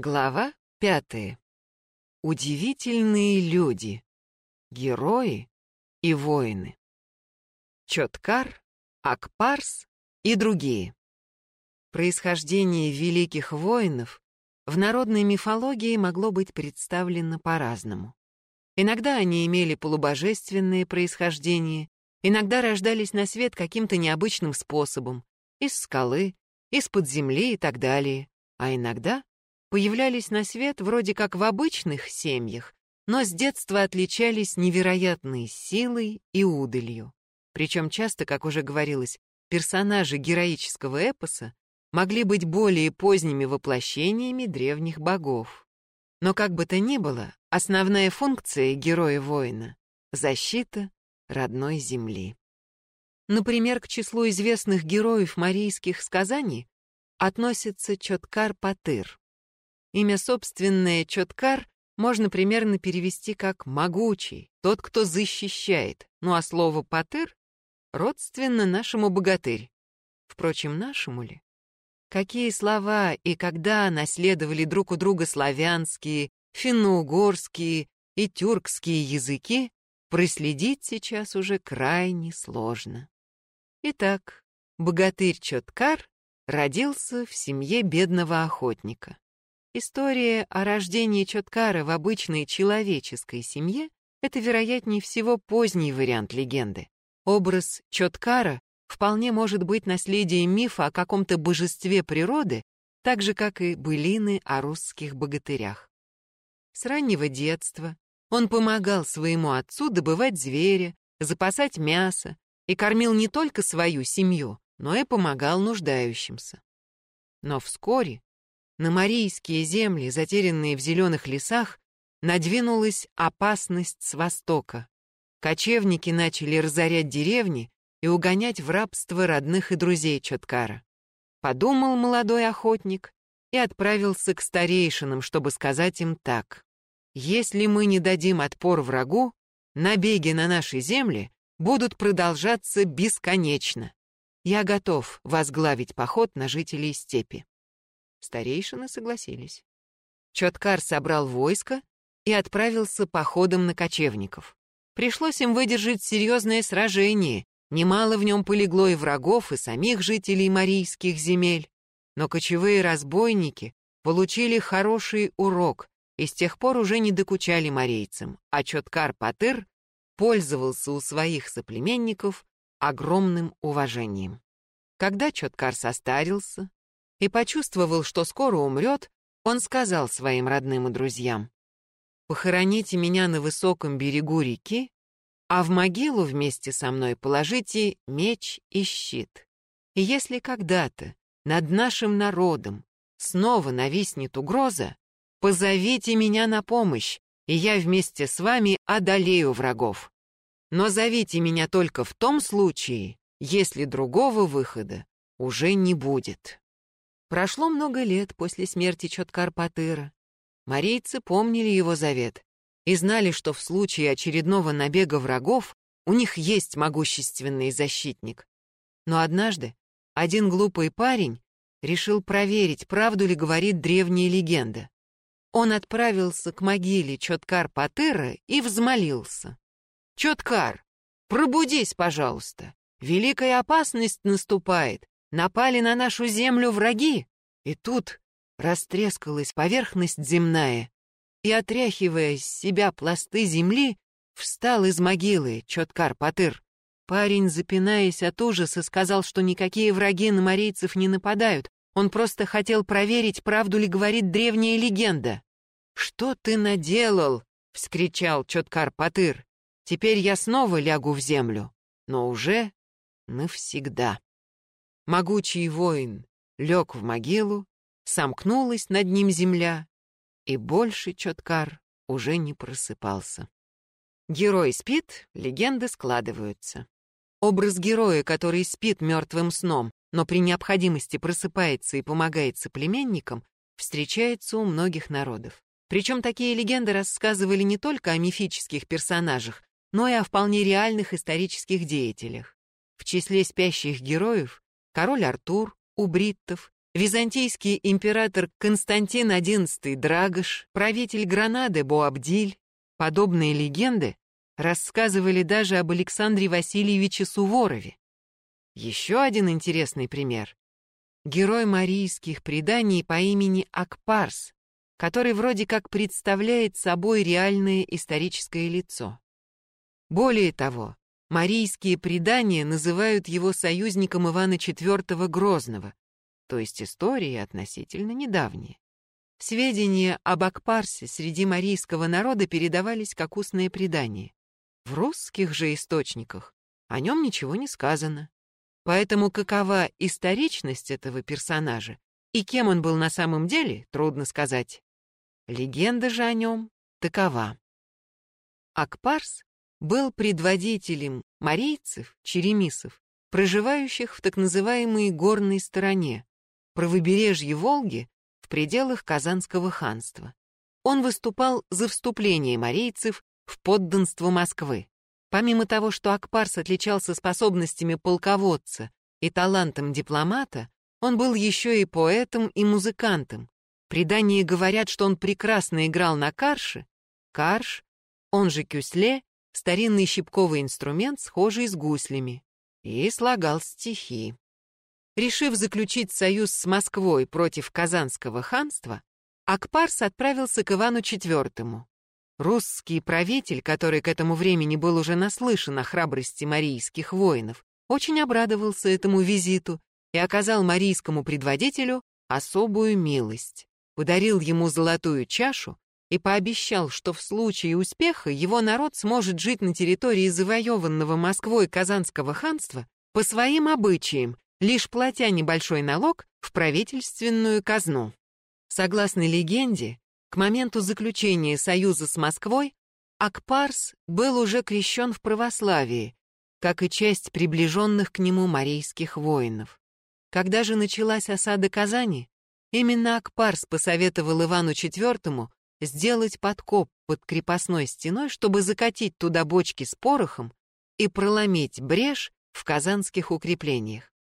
Глава пятая. Удивительные люди. Герои и воины. Чоткар, Акпарс и другие. Происхождение великих воинов в народной мифологии могло быть представлено по-разному. Иногда они имели полубожественное происхождение, иногда рождались на свет каким-то необычным способом, из скалы, из-под земли и так далее, а иногда появлялись на свет вроде как в обычных семьях, но с детства отличались невероятной силой и удалью. Причем часто, как уже говорилось, персонажи героического эпоса могли быть более поздними воплощениями древних богов. Но как бы то ни было, основная функция героя-воина — защита родной земли. Например, к числу известных героев марийских сказаний относится Чоткар-Патыр. Имя собственное Чоткар можно примерно перевести как «могучий», «тот, кто защищает», ну а слово «патыр» родственно нашему богатырь. Впрочем, нашему ли? Какие слова и когда наследовали друг у друга славянские, финно-угорские и тюркские языки, проследить сейчас уже крайне сложно. Итак, богатырь Чоткар родился в семье бедного охотника. История о рождении Чоткара в обычной человеческой семье — это, вероятнее всего, поздний вариант легенды. Образ Чоткара вполне может быть наследием мифа о каком-то божестве природы, так же, как и былины о русских богатырях. С раннего детства он помогал своему отцу добывать зверя, запасать мясо и кормил не только свою семью, но и помогал нуждающимся. Но вскоре на марийские земли, затерянные в зеленых лесах, надвинулась опасность с востока. Кочевники начали разорять деревни и угонять в рабство родных и друзей Чоткара. Подумал молодой охотник и отправился к старейшинам, чтобы сказать им так. «Если мы не дадим отпор врагу, набеги на наши земли будут продолжаться бесконечно. Я готов возглавить поход на жителей степи». Старейшины согласились. Чоткар собрал войско и отправился походом на кочевников. Пришлось им выдержать серьезное сражение, немало в нем полегло и врагов, и самих жителей марийских земель. Но кочевые разбойники получили хороший урок и с тех пор уже не докучали марийцам, а Чоткар-Патыр пользовался у своих соплеменников огромным уважением. Когда Чоткар состарился, и почувствовал, что скоро умрет, он сказал своим родным и друзьям, «Похороните меня на высоком берегу реки, а в могилу вместе со мной положите меч и щит. И если когда-то над нашим народом снова нависнет угроза, позовите меня на помощь, и я вместе с вами одолею врагов. Но зовите меня только в том случае, если другого выхода уже не будет. Прошло много лет после смерти Чоткар-Патыра. Марийцы помнили его завет и знали, что в случае очередного набега врагов у них есть могущественный защитник. Но однажды один глупый парень решил проверить, правду ли говорит древняя легенда. Он отправился к могиле Чоткар-Патыра и взмолился. «Чоткар, пробудись, пожалуйста. Великая опасность наступает. Напали на нашу землю враги, и тут растрескалась поверхность земная, и, отряхивая с себя пласты земли, встал из могилы Чоткар-Патыр. Парень, запинаясь от ужаса, сказал, что никакие враги на марийцев не нападают, он просто хотел проверить, правду ли говорит древняя легенда. «Что ты наделал?» — вскричал Чоткар-Патыр. «Теперь я снова лягу в землю, но уже навсегда». Могучий воин лег в могилу, сомкнулась над ним земля, и больше Чоткар уже не просыпался. Герой спит, легенды складываются. Образ героя, который спит мертвым сном, но при необходимости просыпается и помогает соплеменникам, встречается у многих народов. Причем такие легенды рассказывали не только о мифических персонажах, но и о вполне реальных исторических деятелях. В числе спящих героев король Артур у бриттов византийский император Константин XI Драгош, правитель Гранады Боабдиль. Подобные легенды рассказывали даже об Александре Васильевиче Суворове. Еще один интересный пример. Герой марийских преданий по имени Акпарс, который вроде как представляет собой реальное историческое лицо. Более того, марийские предания называют его союзником Ивана IV Грозного, то есть истории относительно недавние. Сведения об Акпарсе среди марийского народа передавались как устное предание. В русских же источниках о нем ничего не сказано. Поэтому какова историчность этого персонажа и кем он был на самом деле, трудно сказать. Легенда же о нем такова. Акпарс был предводителем марийцев, черемисов, проживающих в так называемой горной стороне, правобережье Волги в пределах Казанского ханства. Он выступал за вступление марийцев в подданство Москвы. Помимо того, что Акпарс отличался способностями полководца и талантом дипломата, он был еще и поэтом и музыкантом, Предания говорят, что он прекрасно играл на карше. Карш, он же кюсле, старинный щипковый инструмент, схожий с гуслями, и слагал стихи. Решив заключить союз с Москвой против Казанского ханства, Акпарс отправился к Ивану IV. Русский правитель, который к этому времени был уже наслышан о храбрости марийских воинов, очень обрадовался этому визиту и оказал марийскому предводителю особую милость подарил ему золотую чашу и пообещал, что в случае успеха его народ сможет жить на территории завоеванного Москвой Казанского ханства по своим обычаям, лишь платя небольшой налог в правительственную казну. Согласно легенде, к моменту заключения союза с Москвой Акпарс был уже крещен в православии, как и часть приближенных к нему марийских воинов. Когда же началась осада Казани, Именно Акпарс посоветовал Ивану IV сделать подкоп под крепостной стеной, чтобы закатить туда бочки с порохом и проломить брешь в казанских укреплениях.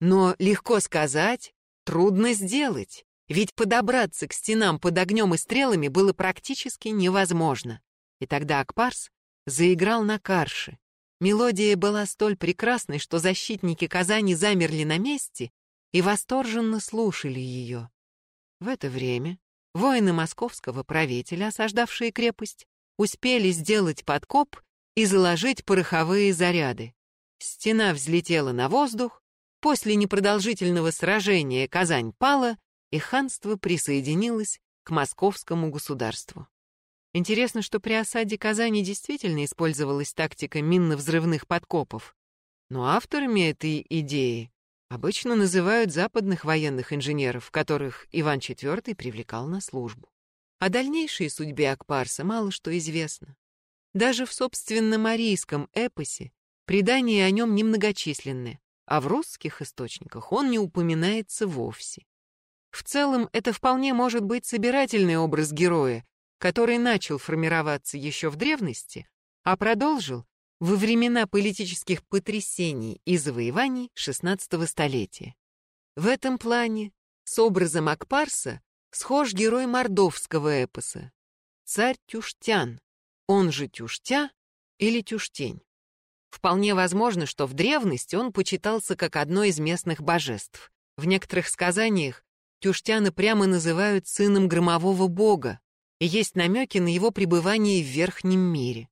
Но легко сказать, трудно сделать, ведь подобраться к стенам под огнем и стрелами было практически невозможно. И тогда Акпарс заиграл на карше. Мелодия была столь прекрасной, что защитники Казани замерли на месте и восторженно слушали ее. В это время воины московского правителя, осаждавшие крепость, успели сделать подкоп и заложить пороховые заряды. Стена взлетела на воздух, после непродолжительного сражения Казань пала, и ханство присоединилось к московскому государству. Интересно, что при осаде Казани действительно использовалась тактика минно-взрывных подкопов. Но авторами этой идеи Обычно называют западных военных инженеров, которых Иван IV привлекал на службу. О дальнейшей судьбе Акпарса мало что известно. Даже в собственном арийском эпосе предания о нем немногочисленны, а в русских источниках он не упоминается вовсе. В целом, это вполне может быть собирательный образ героя, который начал формироваться еще в древности, а продолжил во времена политических потрясений и завоеваний XVI столетия. В этом плане с образом Акпарса схож герой мордовского эпоса, царь Тюштян, он же Тюштя или Тюштень. Вполне возможно, что в древности он почитался как одно из местных божеств. В некоторых сказаниях Тюштяна прямо называют сыном громового бога, и есть намеки на его пребывание в верхнем мире.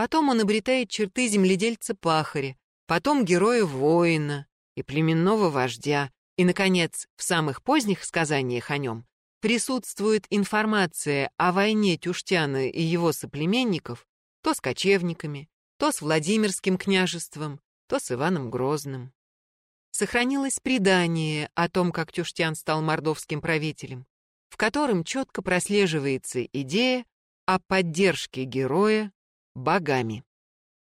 Потом он обретает черты земледельца-пахаря, потом героя-воина и племенного вождя, и, наконец, в самых поздних сказаниях о нем присутствует информация о войне Тюштяна и его соплеменников то с кочевниками, то с Владимирским княжеством, то с Иваном Грозным. Сохранилось предание о том, как Тюштян стал мордовским правителем, в котором четко прослеживается идея о поддержке героя богами.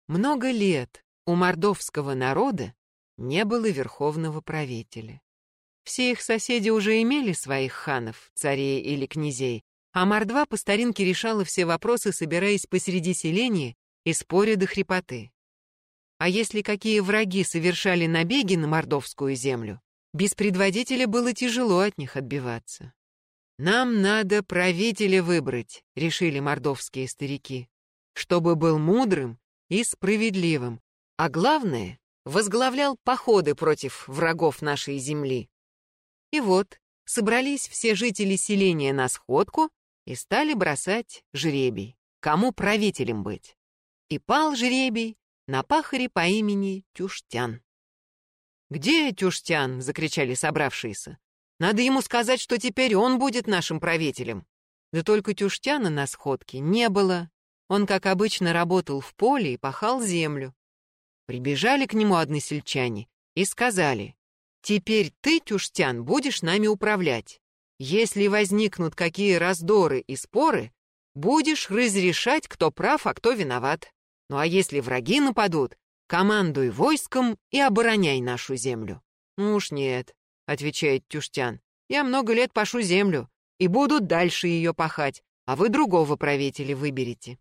Много лет у мордовского народа не было верховного правителя. Все их соседи уже имели своих ханов, царей или князей, а Мордва по старинке решала все вопросы, собираясь посреди селения и споря до хрипоты. А если какие враги совершали набеги на мордовскую землю, Без предводителя было тяжело от них отбиваться. «Нам надо правителя выбрать», — решили мордовские старики, «чтобы был мудрым и справедливым, а главное, возглавлял походы против врагов нашей земли». И вот, собрались все жители селения на сходку и стали бросать жребий, кому правителем быть. И пал жребий на пахаре по имени Тюштян. «Где Тюштян?» — закричали собравшиеся. «Надо ему сказать, что теперь он будет нашим правителем». Да только Тюштяна на сходке не было. Он, как обычно, работал в поле и пахал землю. Прибежали к нему односельчане и сказали, «Теперь ты, Тюштян, будешь нами управлять. Если возникнут какие раздоры и споры, будешь разрешать, кто прав, а кто виноват. Ну а если враги нападут, Командуй войском и обороняй нашу землю». «Ну уж нет», — отвечает Тюштян. «Я много лет пашу землю и буду дальше ее пахать, а вы другого правителя выберете».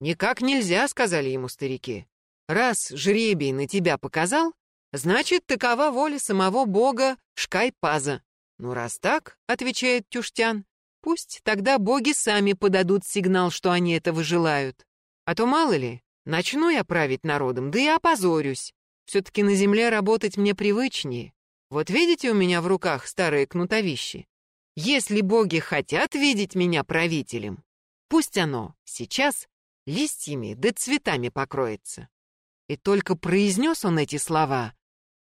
«Никак нельзя», — сказали ему старики. «Раз жребий на тебя показал, значит, такова воля самого бога Шкайпаза». «Ну, раз так», — отвечает Тюштян, «пусть тогда боги сами подадут сигнал, что они этого желают. А то мало ли, Начну я править народом, да и опозорюсь. Все-таки на земле работать мне привычнее. Вот видите у меня в руках старые кнутовищи? Если боги хотят видеть меня правителем, пусть оно сейчас листьями да цветами покроется. И только произнес он эти слова,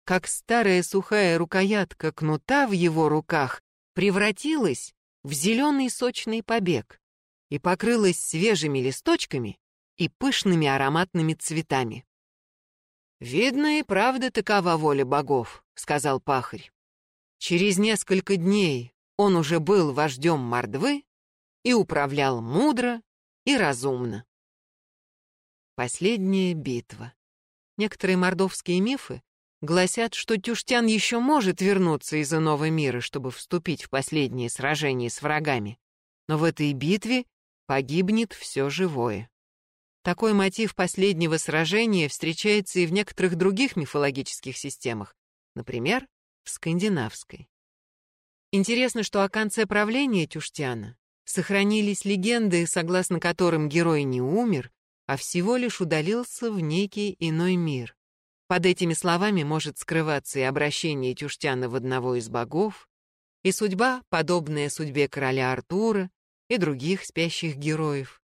как старая сухая рукоятка кнута в его руках превратилась в зеленый сочный побег и покрылась свежими листочками и пышными ароматными цветами. «Видно и правда такова воля богов», — сказал пахарь. Через несколько дней он уже был вождем мордвы и управлял мудро и разумно. Последняя битва. Некоторые мордовские мифы гласят, что Тюштян еще может вернуться из иного мира, чтобы вступить в последнее сражение с врагами. Но в этой битве погибнет все живое. Такой мотив последнего сражения встречается и в некоторых других мифологических системах, например, в скандинавской. Интересно, что о конце правления Тюштяна сохранились легенды, согласно которым герой не умер, а всего лишь удалился в некий иной мир. Под этими словами может скрываться и обращение Тюштяна в одного из богов, и судьба, подобная судьбе короля Артура и других спящих героев.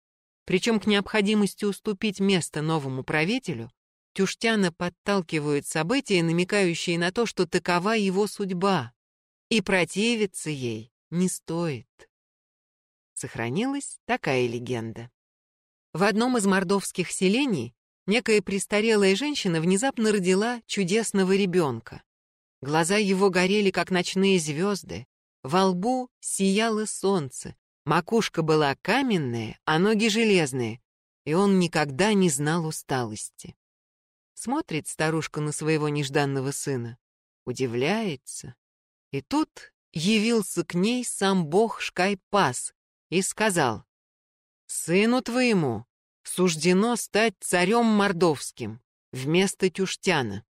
Причем к необходимости уступить место новому правителю Тюштяна подталкивают события, намекающие на то, что такова его судьба, и противиться ей не стоит. Сохранилась такая легенда. В одном из мордовских селений некая престарелая женщина внезапно родила чудесного ребенка. Глаза его горели, как ночные звезды, во лбу сияло солнце, Макушка была каменная, а ноги железные, и он никогда не знал усталости. Смотрит старушка на своего нежданного сына, удивляется. И тут явился к ней сам бог Шкайпас и сказал, «Сыну твоему суждено стать царем мордовским вместо Тюштяна».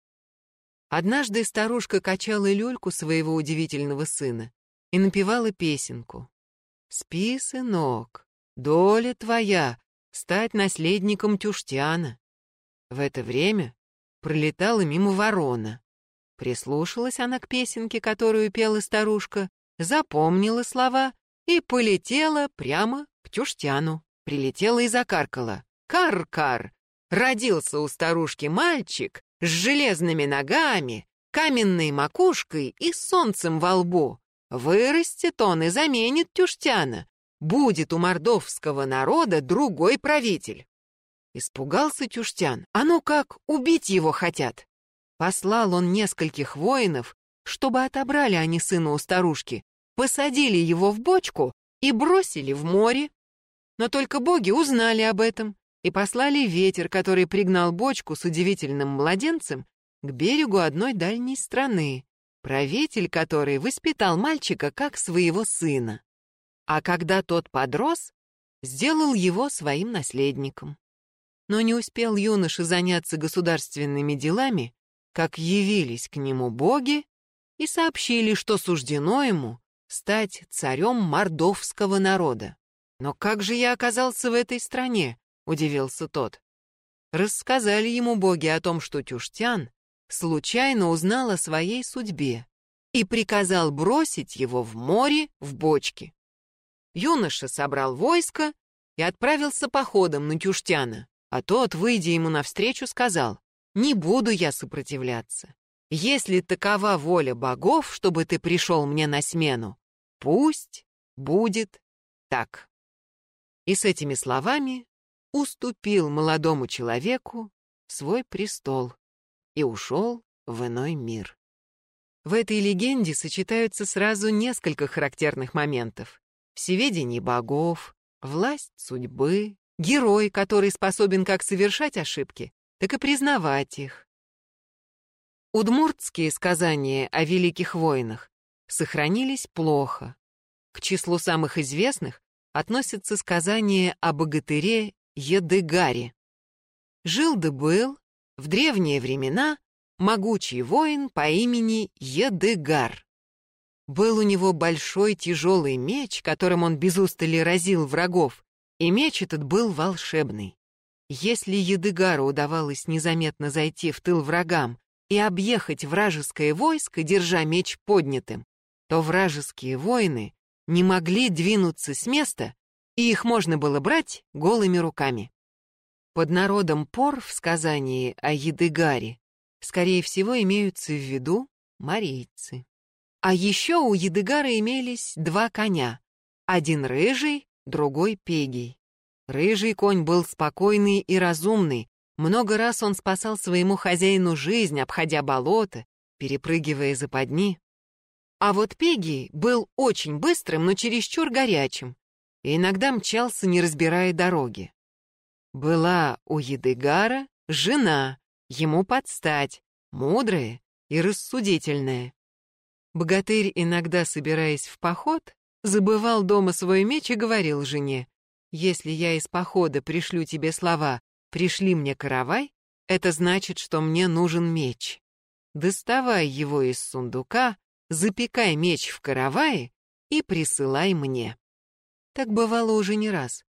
Однажды старушка качала люльку своего удивительного сына и напевала песенку. Спи, сынок, доля твоя — стать наследником Тюштяна. В это время пролетала мимо ворона. Прислушалась она к песенке, которую пела старушка, запомнила слова и полетела прямо к Тюштяну. Прилетела и закаркала. «Кар-кар!» Родился у старушки мальчик с железными ногами, каменной макушкой и солнцем во лбу. Вырастет он и заменит Тюштяна. Будет у мордовского народа другой правитель. Испугался Тюштян. А ну как, убить его хотят. Послал он нескольких воинов, чтобы отобрали они сына у старушки, посадили его в бочку и бросили в море. Но только боги узнали об этом и послали ветер, который пригнал бочку с удивительным младенцем к берегу одной дальней страны правитель который воспитал мальчика как своего сына. А когда тот подрос, сделал его своим наследником. Но не успел юноша заняться государственными делами, как явились к нему боги и сообщили, что суждено ему стать царем мордовского народа. «Но как же я оказался в этой стране?» — удивился тот. Рассказали ему боги о том, что Тюштян случайно узнал о своей судьбе и приказал бросить его в море в бочке. Юноша собрал войско и отправился походом на Тюштяна, а тот, выйдя ему навстречу, сказал, «Не буду я сопротивляться. Если такова воля богов, чтобы ты пришел мне на смену, пусть будет так». И с этими словами уступил молодому человеку свой престол и ушел в иной мир. В этой легенде сочетаются сразу несколько характерных моментов. Всеведение богов, власть судьбы, герой, который способен как совершать ошибки, так и признавать их. Удмуртские сказания о великих войнах сохранились плохо. К числу самых известных относятся сказания о богатыре Едыгаре. Жил да был в древние времена могучий воин по имени Едыгар. Был у него большой тяжелый меч, которым он без устали разил врагов, и меч этот был волшебный. Если Едыгару удавалось незаметно зайти в тыл врагам и объехать вражеское войско, держа меч поднятым, то вражеские воины не могли двинуться с места, и их можно было брать голыми руками. Под народом пор в сказании о Едыгаре, скорее всего, имеются в виду марийцы. А еще у Едыгара имелись два коня, один рыжий, другой пегий. Рыжий конь был спокойный и разумный, много раз он спасал своему хозяину жизнь, обходя болото, перепрыгивая западни. А вот Пегий был очень быстрым, но чересчур горячим, и иногда мчался, не разбирая дороги. Была у Едыгара жена, ему подстать, мудрая и рассудительная. Богатырь, иногда собираясь в поход, забывал дома свой меч и говорил жене, «Если я из похода пришлю тебе слова «пришли мне каравай», это значит, что мне нужен меч. Доставай его из сундука, запекай меч в каравае и присылай мне». Так бывало уже не раз.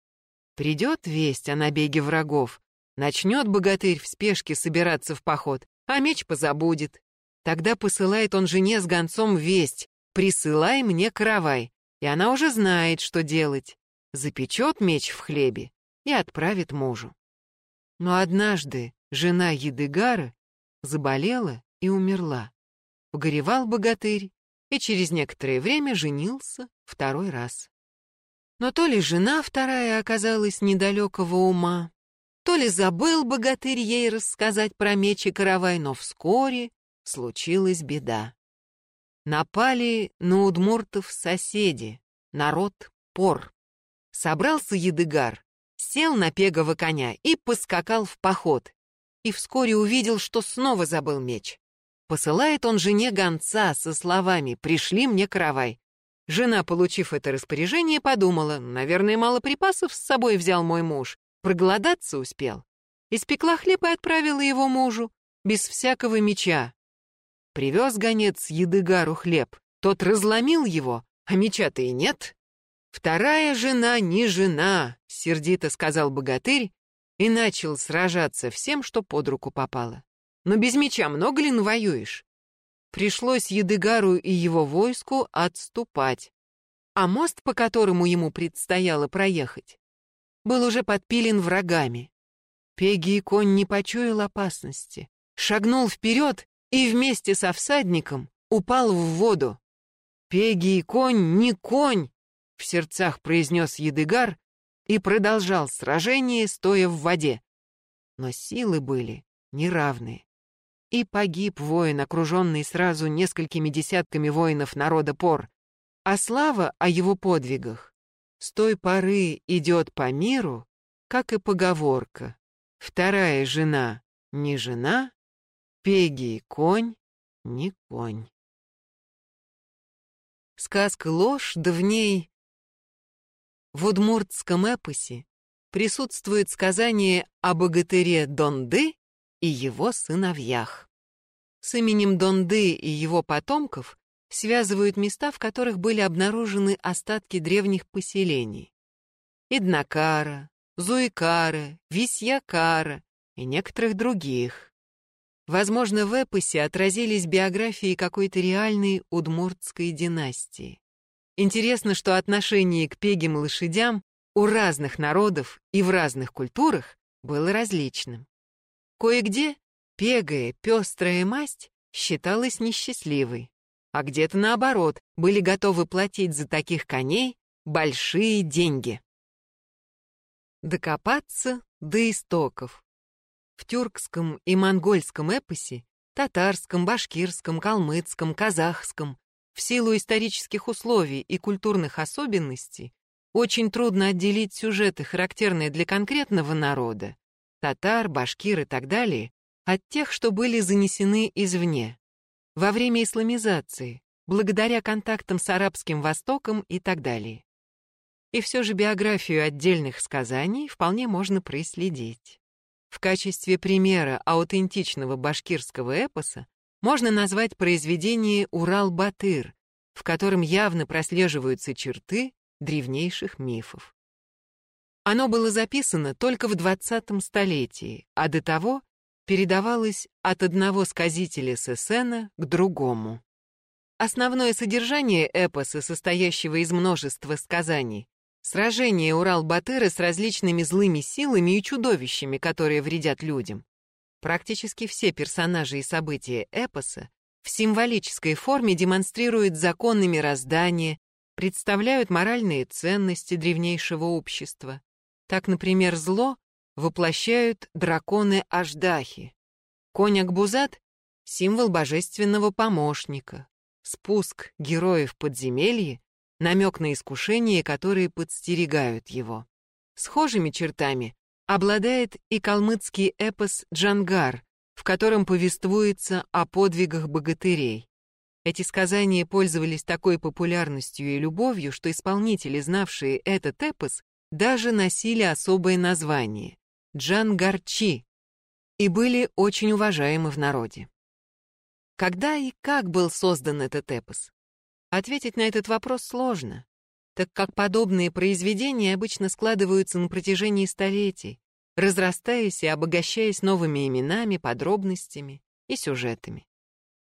Придет весть о набеге врагов, начнет богатырь в спешке собираться в поход, а меч позабудет. Тогда посылает он жене с гонцом весть «Присылай мне каравай», и она уже знает, что делать. Запечет меч в хлебе и отправит мужу. Но однажды жена Едыгара заболела и умерла. Погоревал богатырь и через некоторое время женился второй раз. Но то ли жена вторая оказалась недалекого ума, то ли забыл богатырь ей рассказать про меч и каравай, но вскоре случилась беда. Напали на удмуртов соседи, народ пор. Собрался Едыгар, сел на пегого коня и поскакал в поход. И вскоре увидел, что снова забыл меч. Посылает он жене гонца со словами «Пришли мне каравай». Жена, получив это распоряжение, подумала, наверное, мало припасов с собой взял мой муж, проголодаться успел. Испекла хлеб и отправила его мужу, без всякого меча. Привез гонец Едыгару хлеб, тот разломил его, а меча-то и нет. «Вторая жена не жена», — сердито сказал богатырь и начал сражаться всем, что под руку попало. «Но без меча много ли навоюешь?» Пришлось Едыгару и его войску отступать. А мост, по которому ему предстояло проехать, был уже подпилен врагами. Пеги и конь не почуял опасности, шагнул вперед и вместе со всадником упал в воду. «Пеги и конь не конь!» — в сердцах произнес Едыгар и продолжал сражение, стоя в воде. Но силы были неравные. И погиб воин, окруженный сразу несколькими десятками воинов народа Пор. А слава о его подвигах с той поры идет по миру, как и поговорка. Вторая жена не жена, Пеги конь не конь. Сказка ложь, да в ней... В удмуртском эпосе присутствует сказание о богатыре Донды и его сыновьях. С именем Донды и его потомков связывают места, в которых были обнаружены остатки древних поселений. Иднакара, Зуикара, Висьякара и некоторых других. Возможно, в эпосе отразились биографии какой-то реальной удмуртской династии. Интересно, что отношение к пегим лошадям у разных народов и в разных культурах было различным. Кое-где пегая, пестрая масть считалась несчастливой, а где-то наоборот были готовы платить за таких коней большие деньги. Докопаться до истоков. В тюркском и монгольском эпосе, татарском, башкирском, калмыцком, казахском, в силу исторических условий и культурных особенностей, очень трудно отделить сюжеты, характерные для конкретного народа, татар, башкир и так далее, от тех, что были занесены извне, во время исламизации, благодаря контактам с Арабским Востоком и так далее. И все же биографию отдельных сказаний вполне можно проследить. В качестве примера аутентичного башкирского эпоса можно назвать произведение «Урал-Батыр», в котором явно прослеживаются черты древнейших мифов. Оно было записано только в 20 столетии, а до того передавалось от одного сказителя Сесена к другому. Основное содержание эпоса, состоящего из множества сказаний, Сражение Урал-Батыра с различными злыми силами и чудовищами, которые вредят людям. Практически все персонажи и события эпоса в символической форме демонстрируют законы мироздания, представляют моральные ценности древнейшего общества. Так, например, зло воплощают драконы Аждахи. Конь Акбузат — символ божественного помощника. Спуск героев подземелья намек на искушения, которые подстерегают его. Схожими чертами обладает и калмыцкий эпос «Джангар», в котором повествуется о подвигах богатырей. Эти сказания пользовались такой популярностью и любовью, что исполнители, знавшие этот эпос, даже носили особое название — Джангарчи, и были очень уважаемы в народе. Когда и как был создан этот эпос? Ответить на этот вопрос сложно, так как подобные произведения обычно складываются на протяжении столетий, разрастаясь и обогащаясь новыми именами, подробностями и сюжетами.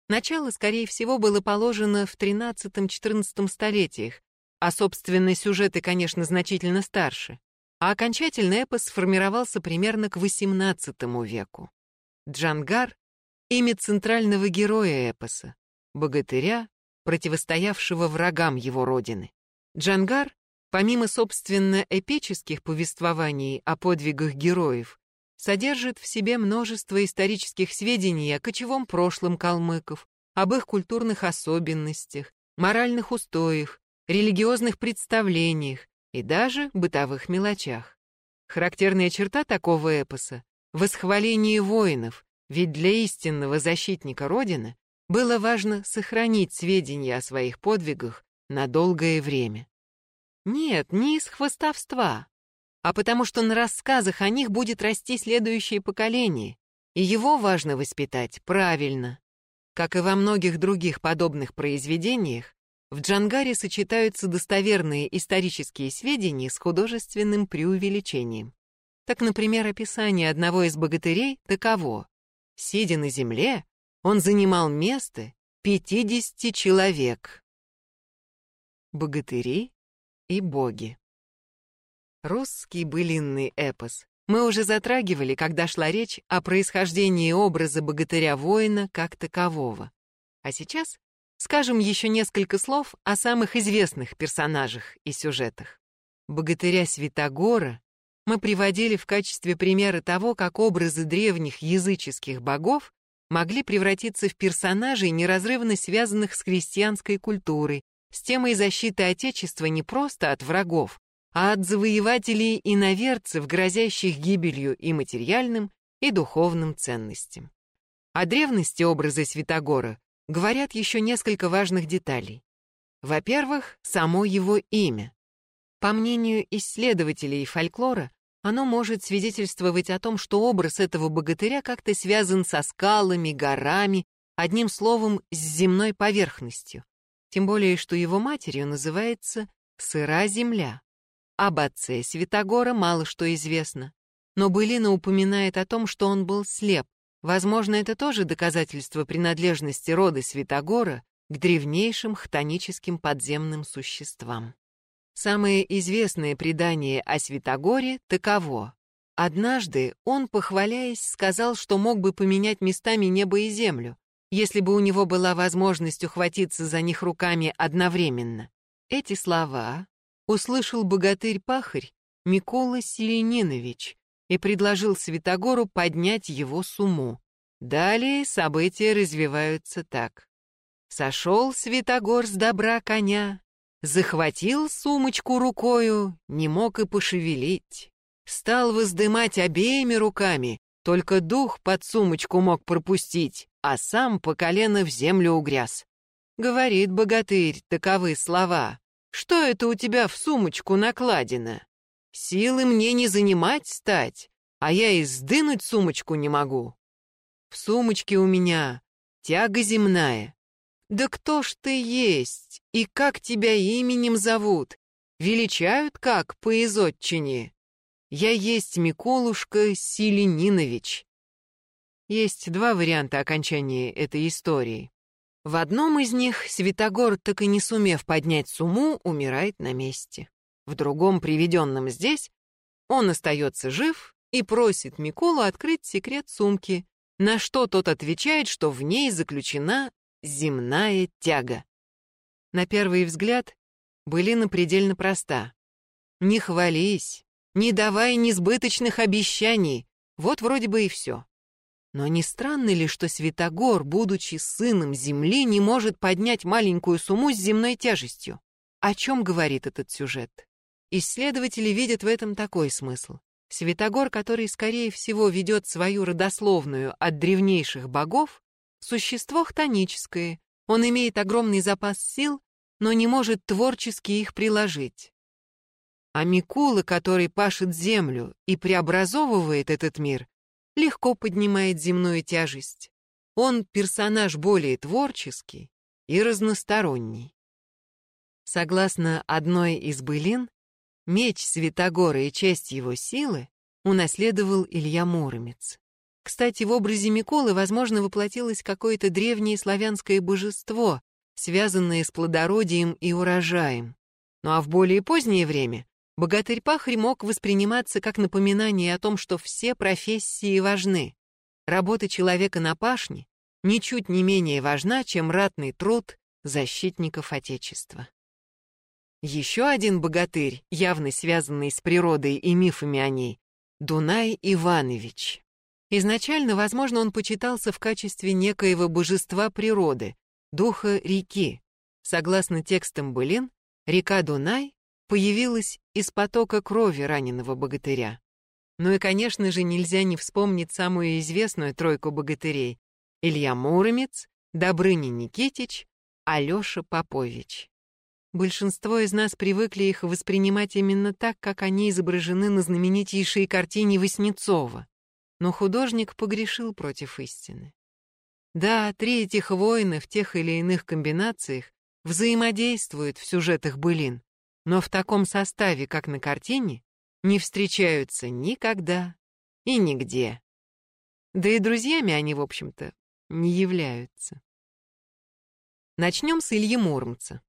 Начало, скорее всего, было положено в XIII-XIV столетиях, а собственные сюжеты, конечно, значительно старше, а окончательный эпос сформировался примерно к XVIII веку. Джангар — имя центрального героя эпоса, богатыря, противостоявшего врагам его родины. Джангар, помимо собственно эпических повествований о подвигах героев, содержит в себе множество исторических сведений о кочевом прошлом калмыков, об их культурных особенностях, моральных устоях, религиозных представлениях и даже бытовых мелочах. Характерная черта такого эпоса — восхваление воинов, ведь для истинного защитника Родины было важно сохранить сведения о своих подвигах на долгое время. Нет, не из хвостовства, а потому что на рассказах о них будет расти следующее поколение, и его важно воспитать правильно. Как и во многих других подобных произведениях, в Джангаре сочетаются достоверные исторические сведения с художественным преувеличением. Так, например, описание одного из богатырей таково. Сидя на земле, он занимал место 50 человек. Богатыри и боги. Русский былинный эпос мы уже затрагивали, когда шла речь о происхождении образа богатыря-воина как такового. А сейчас скажем еще несколько слов о самых известных персонажах и сюжетах. Богатыря Святогора мы приводили в качестве примера того, как образы древних языческих богов могли превратиться в персонажей, неразрывно связанных с христианской культурой, с темой защиты Отечества не просто от врагов, а от завоевателей и наверцев, грозящих гибелью и материальным, и духовным ценностям. О древности образа Святогора говорят еще несколько важных деталей. Во-первых, само его имя. По мнению исследователей фольклора, оно может свидетельствовать о том, что образ этого богатыря как-то связан со скалами, горами, одним словом, с земной поверхностью. Тем более, что его матерью называется «сыра земля». Об отце Святогора мало что известно. Но Былина упоминает о том, что он был слеп. Возможно, это тоже доказательство принадлежности рода Святогора к древнейшим хтоническим подземным существам. Самое известное предание о Святогоре таково. Однажды он, похваляясь, сказал, что мог бы поменять местами небо и землю, если бы у него была возможность ухватиться за них руками одновременно. Эти слова услышал богатырь-пахарь Микола Селенинович и предложил Святогору поднять его сумму. Далее события развиваются так. Сошел Святогор с добра коня, захватил сумочку рукою, не мог и пошевелить. Стал воздымать обеими руками, только дух под сумочку мог пропустить, а сам по колено в землю угряз. Говорит богатырь таковы слова. Что это у тебя в сумочку накладено? Силы мне не занимать стать, а я и сдынуть сумочку не могу. В сумочке у меня тяга земная. Да кто ж ты есть, и как тебя именем зовут? Величают как по изотчине? Я есть Миколушка Селенинович. Есть два варианта окончания этой истории. В одном из них Святогор, так и не сумев поднять сумму, умирает на месте. В другом, приведенном здесь, он остается жив и просит Миколу открыть секрет сумки, на что тот отвечает, что в ней заключена земная тяга. На первый взгляд, былина предельно проста. Не хвались, не давай несбыточных обещаний, вот вроде бы и все. Но не странно ли, что Святогор, будучи сыном Земли, не может поднять маленькую сумму с земной тяжестью? О чем говорит этот сюжет? Исследователи видят в этом такой смысл. Святогор, который, скорее всего, ведет свою родословную от древнейших богов, существо хтоническое, он имеет огромный запас сил, но не может творчески их приложить. А Микула, который пашет землю и преобразовывает этот мир, легко поднимает земную тяжесть. Он персонаж более творческий и разносторонний. Согласно одной из былин, меч Святогора и часть его силы унаследовал Илья Муромец. Кстати, в образе Миколы, возможно, воплотилось какое-то древнее славянское божество, связанное с плодородием и урожаем. Ну а в более позднее время Богатырь-пахарь мог восприниматься как напоминание о том, что все профессии важны. Работа человека на пашне ничуть не менее важна, чем ратный труд защитников Отечества. Еще один богатырь, явно связанный с природой и мифами о ней, Дунай Иванович. Изначально, возможно, он почитался в качестве некоего божества природы, духа реки. Согласно текстам былин, река Дунай появилась из потока крови раненого богатыря. Ну и, конечно же, нельзя не вспомнить самую известную тройку богатырей — Илья Муромец, Добрыня Никитич, Алёша Попович. Большинство из нас привыкли их воспринимать именно так, как они изображены на знаменитейшей картине Васнецова. Но художник погрешил против истины. Да, три этих воина в тех или иных комбинациях взаимодействуют в сюжетах былин, но в таком составе, как на картине, не встречаются никогда и нигде. Да и друзьями они, в общем-то, не являются. Начнем с Ильи Муромца.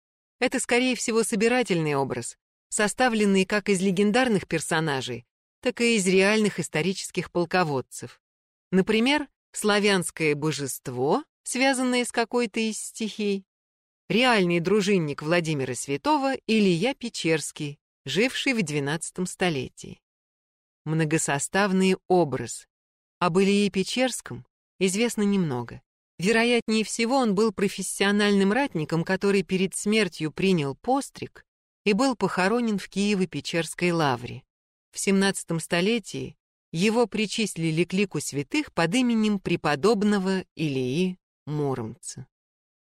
Это, скорее всего, собирательный образ, составленный как из легендарных персонажей, так и из реальных исторических полководцев. Например, славянское божество, связанное с какой-то из стихий, реальный дружинник Владимира Святого Илья Печерский, живший в XII столетии. Многосоставный образ. Об Илье Печерском известно немного. Вероятнее всего, он был профессиональным ратником, который перед смертью принял постриг и был похоронен в Киево-Печерской лавре. В XVII столетии его причислили к лику святых под именем преподобного Илии Муромца.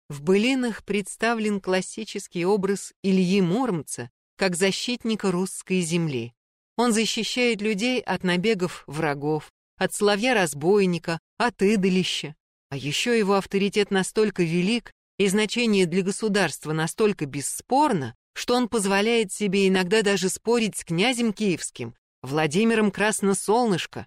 В былинах представлен классический образ Ильи Муромца как защитника русской земли. Он защищает людей от набегов врагов, от славья-разбойника, от идолища. А еще его авторитет настолько велик, и значение для государства настолько бесспорно, что он позволяет себе иногда даже спорить с князем киевским, Владимиром Красносолнышко.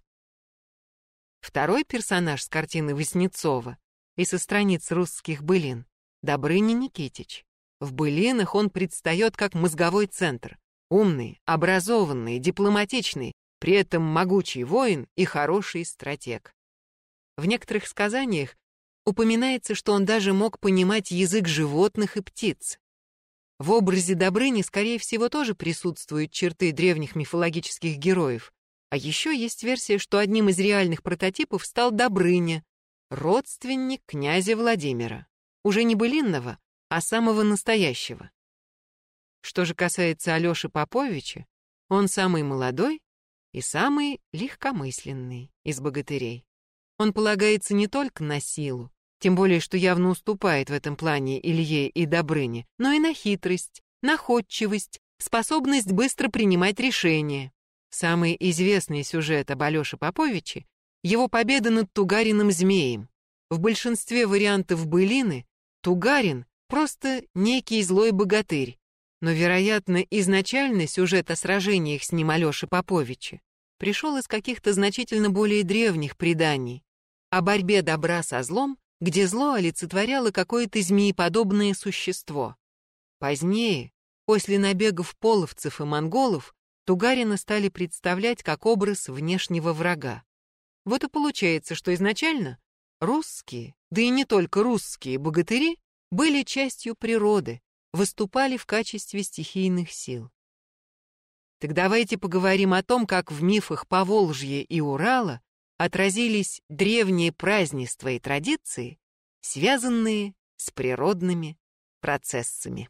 Второй персонаж с картины Васнецова и со страниц русских былин — Добрыня Никитич. В былинах он предстает как мозговой центр, умный, образованный, дипломатичный, при этом могучий воин и хороший стратег. В некоторых сказаниях упоминается, что он даже мог понимать язык животных и птиц. В образе Добрыни, скорее всего, тоже присутствуют черты древних мифологических героев. А еще есть версия, что одним из реальных прототипов стал Добрыня, родственник князя Владимира. Уже не былинного, а самого настоящего. Что же касается Алёши Поповича, он самый молодой и самый легкомысленный из богатырей. Он полагается не только на силу, тем более, что явно уступает в этом плане Илье и Добрыне, но и на хитрость, находчивость, способность быстро принимать решения. Самый известный сюжет об Алёше Поповиче — его победа над Тугариным змеем. В большинстве вариантов былины Тугарин — просто некий злой богатырь, но, вероятно, изначально сюжет о сражениях с ним Алёши Поповича пришел из каких-то значительно более древних преданий о борьбе добра со злом где зло олицетворяло какое-то змееподобное существо. Позднее, после набегов половцев и монголов, Тугарина стали представлять как образ внешнего врага. Вот и получается, что изначально русские, да и не только русские богатыри, были частью природы, выступали в качестве стихийных сил. Так давайте поговорим о том, как в мифах Поволжья и Урала отразились древние празднества и традиции, связанные с природными процессами.